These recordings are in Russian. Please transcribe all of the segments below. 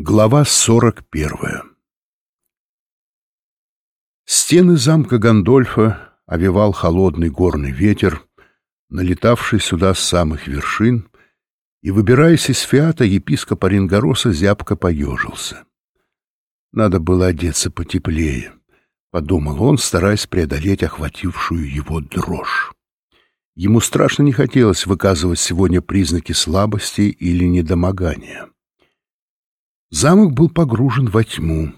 Глава сорок первая Стены замка Гандольфа овевал холодный горный ветер, налетавший сюда с самых вершин, и, выбираясь из фиата, епископ Оренгороса зябко поежился. Надо было одеться потеплее, — подумал он, стараясь преодолеть охватившую его дрожь. Ему страшно не хотелось выказывать сегодня признаки слабости или недомогания. Замок был погружен во тьму.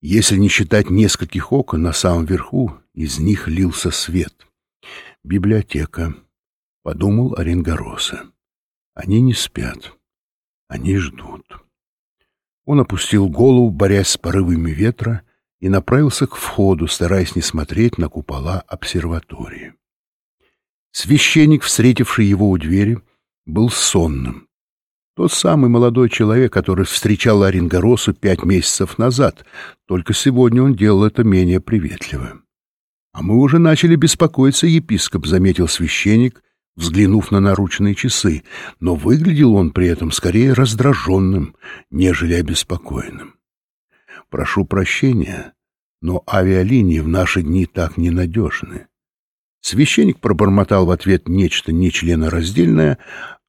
Если не считать нескольких окон на самом верху, из них лился свет. Библиотека, — подумал Оренгороса. Они не спят. Они ждут. Он опустил голову, борясь с порывами ветра, и направился к входу, стараясь не смотреть на купола обсерватории. Священник, встретивший его у двери, был сонным. Тот самый молодой человек, который встречал Оренгоросу пять месяцев назад, только сегодня он делал это менее приветливо. — А мы уже начали беспокоиться, епископ, — заметил священник, взглянув на наручные часы, но выглядел он при этом скорее раздраженным, нежели обеспокоенным. — Прошу прощения, но авиалинии в наши дни так ненадежны. Священник пробормотал в ответ нечто нечленораздельное,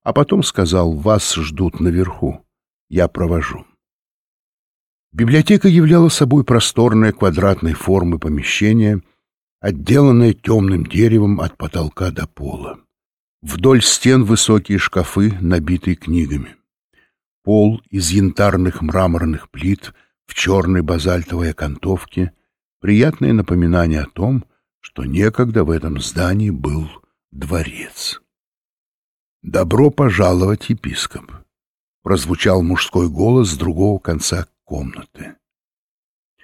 а потом сказал «Вас ждут наверху. Я провожу». Библиотека являла собой просторное квадратной формы помещение, отделанное темным деревом от потолка до пола. Вдоль стен высокие шкафы, набитые книгами. Пол из янтарных мраморных плит в черной базальтовой окантовке — приятное напоминание о том, что некогда в этом здании был дворец. «Добро пожаловать, епископ!» — прозвучал мужской голос с другого конца комнаты.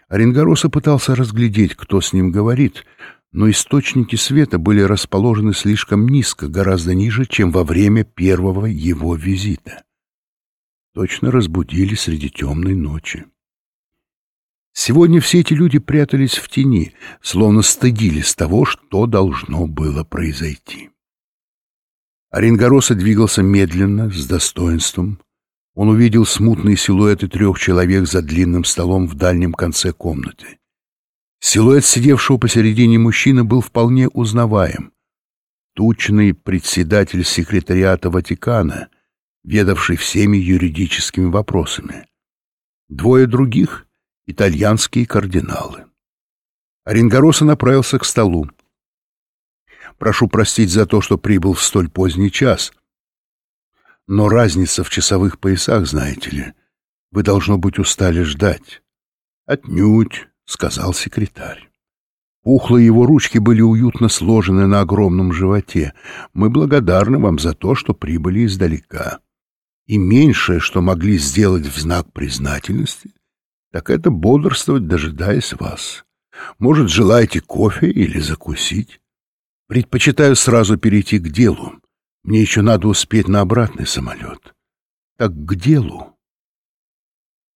Оренгороса пытался разглядеть, кто с ним говорит, но источники света были расположены слишком низко, гораздо ниже, чем во время первого его визита. Точно разбудили среди темной ночи. Сегодня все эти люди прятались в тени, словно стыдились того, что должно было произойти. Оренгороса двигался медленно, с достоинством. Он увидел смутные силуэты трех человек за длинным столом в дальнем конце комнаты. Силуэт сидевшего посередине мужчины был вполне узнаваем. Тучный председатель секретариата Ватикана, ведавший всеми юридическими вопросами. Двое других — итальянские кардиналы. Оренгороса направился к столу. Прошу простить за то, что прибыл в столь поздний час. Но разница в часовых поясах, знаете ли. Вы, должно быть, устали ждать. Отнюдь, — сказал секретарь. Пухлые его ручки были уютно сложены на огромном животе. Мы благодарны вам за то, что прибыли издалека. И меньшее, что могли сделать в знак признательности, так это бодрствовать, дожидаясь вас. Может, желаете кофе или закусить? Предпочитаю сразу перейти к делу. Мне еще надо успеть на обратный самолет. Так к делу.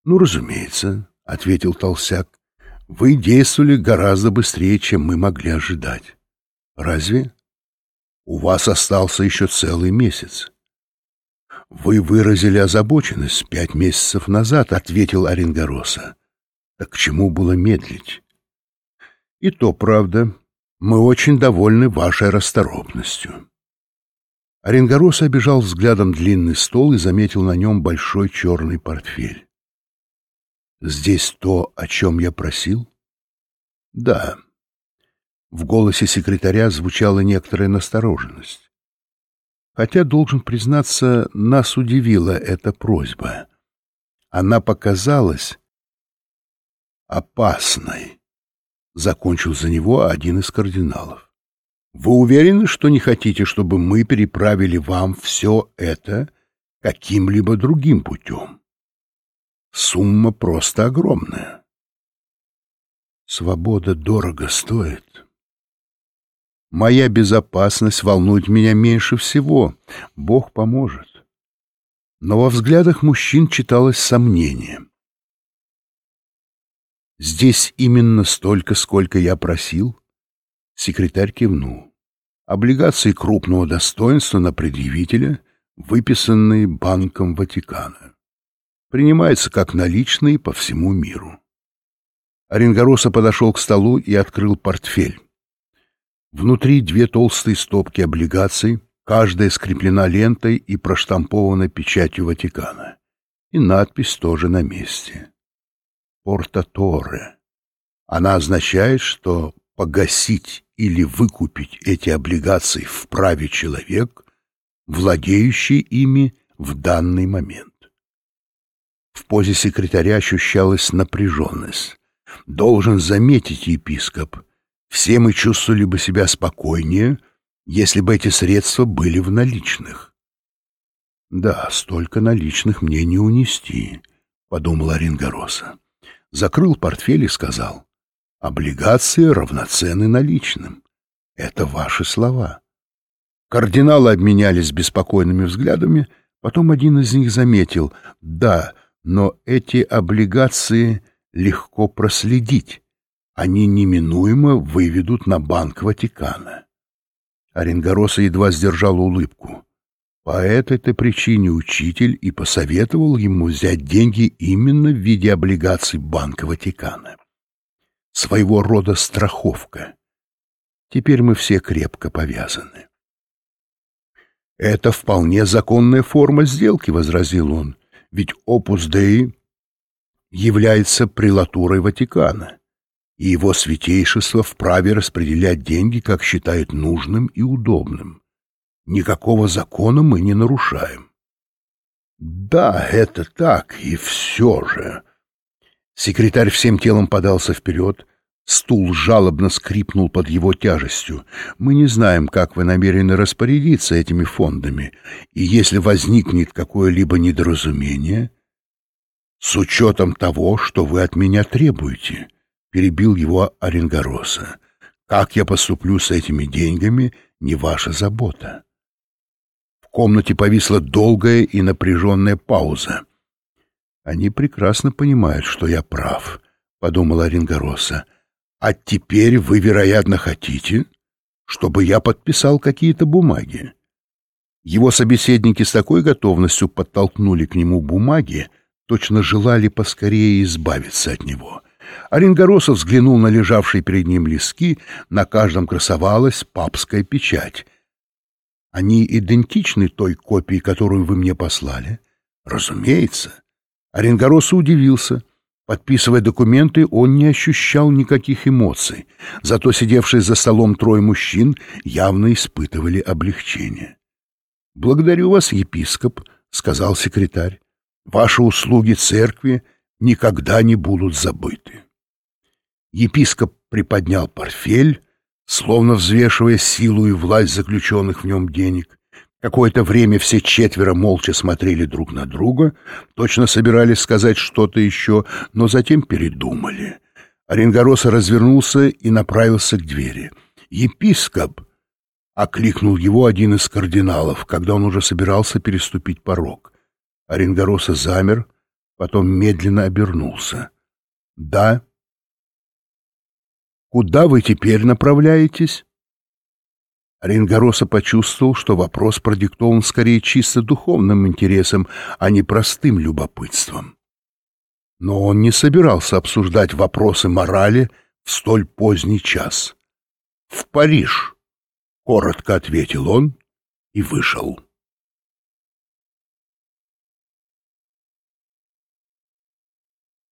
Ну, разумеется, — ответил Толсяк. Вы действовали гораздо быстрее, чем мы могли ожидать. Разве? У вас остался еще целый месяц. Вы выразили озабоченность пять месяцев назад, — ответил Оренгороса. Так к чему было медлить? И то правда, мы очень довольны вашей расторопностью. Оренгорос обежал взглядом длинный стол и заметил на нем большой черный портфель. «Здесь то, о чем я просил?» «Да». В голосе секретаря звучала некоторая настороженность. Хотя, должен признаться, нас удивила эта просьба. Она показалась опасной. — закончил за него один из кардиналов. «Вы уверены, что не хотите, чтобы мы переправили вам все это каким-либо другим путем? Сумма просто огромная. Свобода дорого стоит. Моя безопасность волнует меня меньше всего. Бог поможет». Но во взглядах мужчин читалось сомнение — Здесь именно столько, сколько я просил? Секретарь кивнул. Облигации крупного достоинства на предъявителя, выписанные Банком Ватикана. принимается как наличные по всему миру. Оренгороса подошел к столу и открыл портфель. Внутри две толстые стопки облигаций, каждая скреплена лентой и проштампована печатью Ватикана. И надпись тоже на месте. «Портаторе». Она означает, что погасить или выкупить эти облигации вправе человек, владеющий ими в данный момент. В позе секретаря ощущалась напряженность. Должен заметить епископ, все мы чувствовали бы себя спокойнее, если бы эти средства были в наличных. «Да, столько наличных мне не унести», — подумал Оренгороса. Закрыл портфель и сказал, «Облигации равноценны наличным. Это ваши слова». Кардиналы обменялись беспокойными взглядами, потом один из них заметил, «Да, но эти облигации легко проследить. Они неминуемо выведут на Банк Ватикана». Оренгороса едва сдержал улыбку. По этой-то причине учитель и посоветовал ему взять деньги именно в виде облигаций Банка Ватикана. Своего рода страховка. Теперь мы все крепко повязаны. «Это вполне законная форма сделки», — возразил он, «ведь опус Деи является прелатурой Ватикана, и его святейшество вправе распределять деньги, как считает нужным и удобным. Никакого закона мы не нарушаем». «Да, это так, и все же...» Секретарь всем телом подался вперед, Стул жалобно скрипнул под его тяжестью. «Мы не знаем, как вы намерены распорядиться этими фондами, и если возникнет какое-либо недоразумение...» «С учетом того, что вы от меня требуете», — перебил его Оренгороса. «Как я поступлю с этими деньгами, не ваша забота». Комнате повисла долгая и напряженная пауза. «Они прекрасно понимают, что я прав», — подумал Оренгороса. А теперь вы, вероятно, хотите, чтобы я подписал какие-то бумаги. Его собеседники с такой готовностью подтолкнули к нему бумаги, точно желали поскорее избавиться от него. Оренгоросов взглянул на лежавшие перед ним листки, на каждом красовалась папская печать. Они идентичны той копии, которую вы мне послали? Разумеется. Оренгоросов удивился — Подписывая документы, он не ощущал никаких эмоций, зато сидевшие за столом трое мужчин явно испытывали облегчение. «Благодарю вас, епископ», — сказал секретарь. «Ваши услуги церкви никогда не будут забыты». Епископ приподнял портфель, словно взвешивая силу и власть заключенных в нем денег, Какое-то время все четверо молча смотрели друг на друга, точно собирались сказать что-то еще, но затем передумали. Оренгороса развернулся и направился к двери. «Епископ!» — окликнул его один из кардиналов, когда он уже собирался переступить порог. Оренгороса замер, потом медленно обернулся. «Да?» «Куда вы теперь направляетесь?» Оренгороса почувствовал, что вопрос продиктован скорее чисто духовным интересом, а не простым любопытством. Но он не собирался обсуждать вопросы морали в столь поздний час. «В Париж», — коротко ответил он и вышел.